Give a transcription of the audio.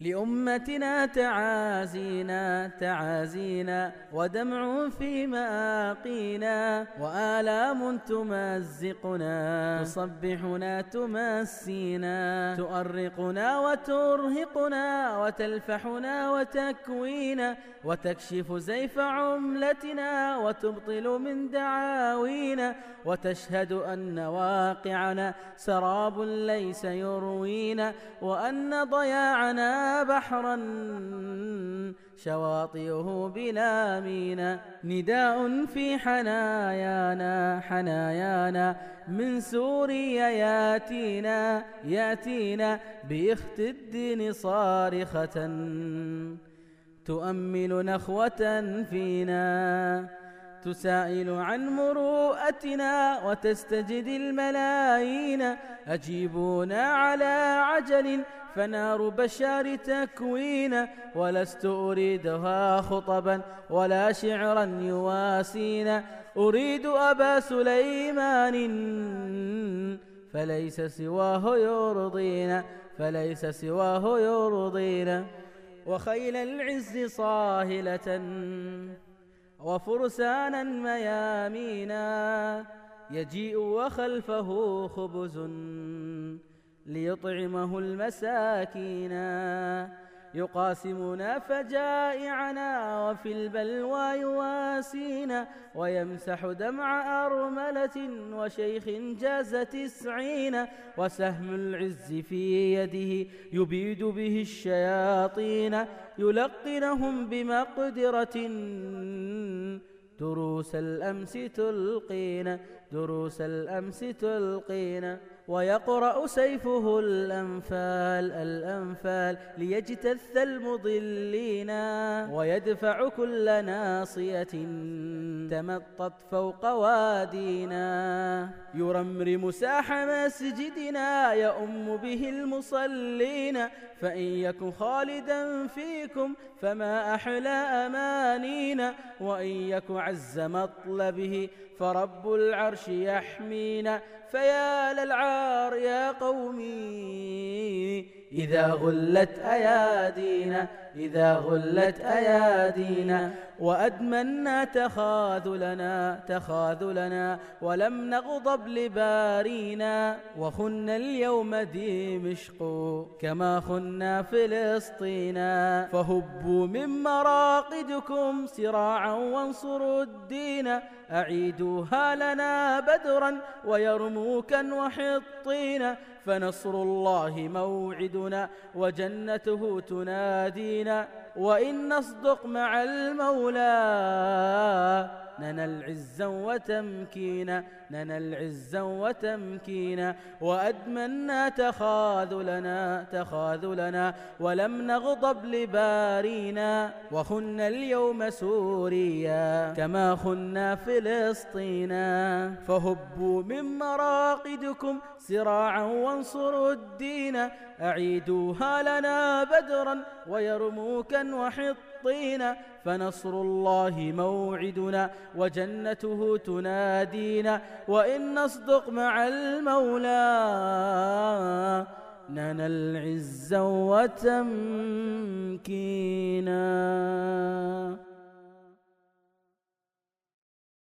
لأمتنا تعازينا تعازينا ودمع في مآقينا وآلام تمزقنا تصبحنا تمسينا تؤرقنا وترهقنا وتلفحنا وتكوينا وتكشف زيف عملتنا وتبطل من دعاوينا وتشهد أن واقعنا سراب ليس يروينا وأن ضياعنا بحرا شواطئه بلا مينا نداء في حنايانا حنايانا من سوريا ياتينا ياتينا بإخت الدين صارخة. تؤمل نخوة فينا تسائل عن مروءتنا وتستجد الملايين. أجيبونا على عجل فنار بشار تكوين ولست أريدها خطبا ولا شعرا يواسينا. أريد أبا سليمان فليس سواه يرضينا فليس سواه يرضينا. وخيل العز صاهلة وفرسانا ميامينا يجيء وخلفه خبز ليطعمه المساكين. يقاسمنا فجائعنا وفي البلوى يواسينا ويمسح دمع أرملة وشيخ جاز تسعين. وسهم العز في يده يبيد به الشياطين. يلقنهم بمقدرة دروس الأمس تلقين. دروس الأمس تلقين. ويقرأ سيفه الأنفال الأنفال ليجتث المضلين ويدفع كل ناصية تمطت فوق وادينا. يرمرم ساح مسجدنا يؤم به المصلين. فإن يكن خالدا فيكم فما أحلى أمانينا وإن يك عز مطلبه فرب العرش يحمينا. فيا للعار يا قومي إذا غلت أيادينا إذا غلت أيادينا وأدمنا تخاذلنا تخاذلنا ولم نغضب لبارينا. وخن اليوم دمشق كما خنا فلسطين. فهبوا من مراقدكم سراعا وانصروا الدين. أعيدوها لنا بدرا ويرموكا وحطينا فنصر الله موعدنا وجنته تنادينا. وإن نصدق مع المولى. ننل عزا وتمكينا ننل عزا وتمكينا وأدمنا تخاذلنا تخاذلنا. ولم نغضب لبارينا. وخن اليوم سوريا كما خنا فلسطينا فهبوا من مراقدكم سراعا وانصروا الدين. أعيدوها لنا بدرا ويرموكا وحطينا فنصر الله موعدنا وجنته تنادينا وإن نصدق مع المولى ننال العز وتمكينا.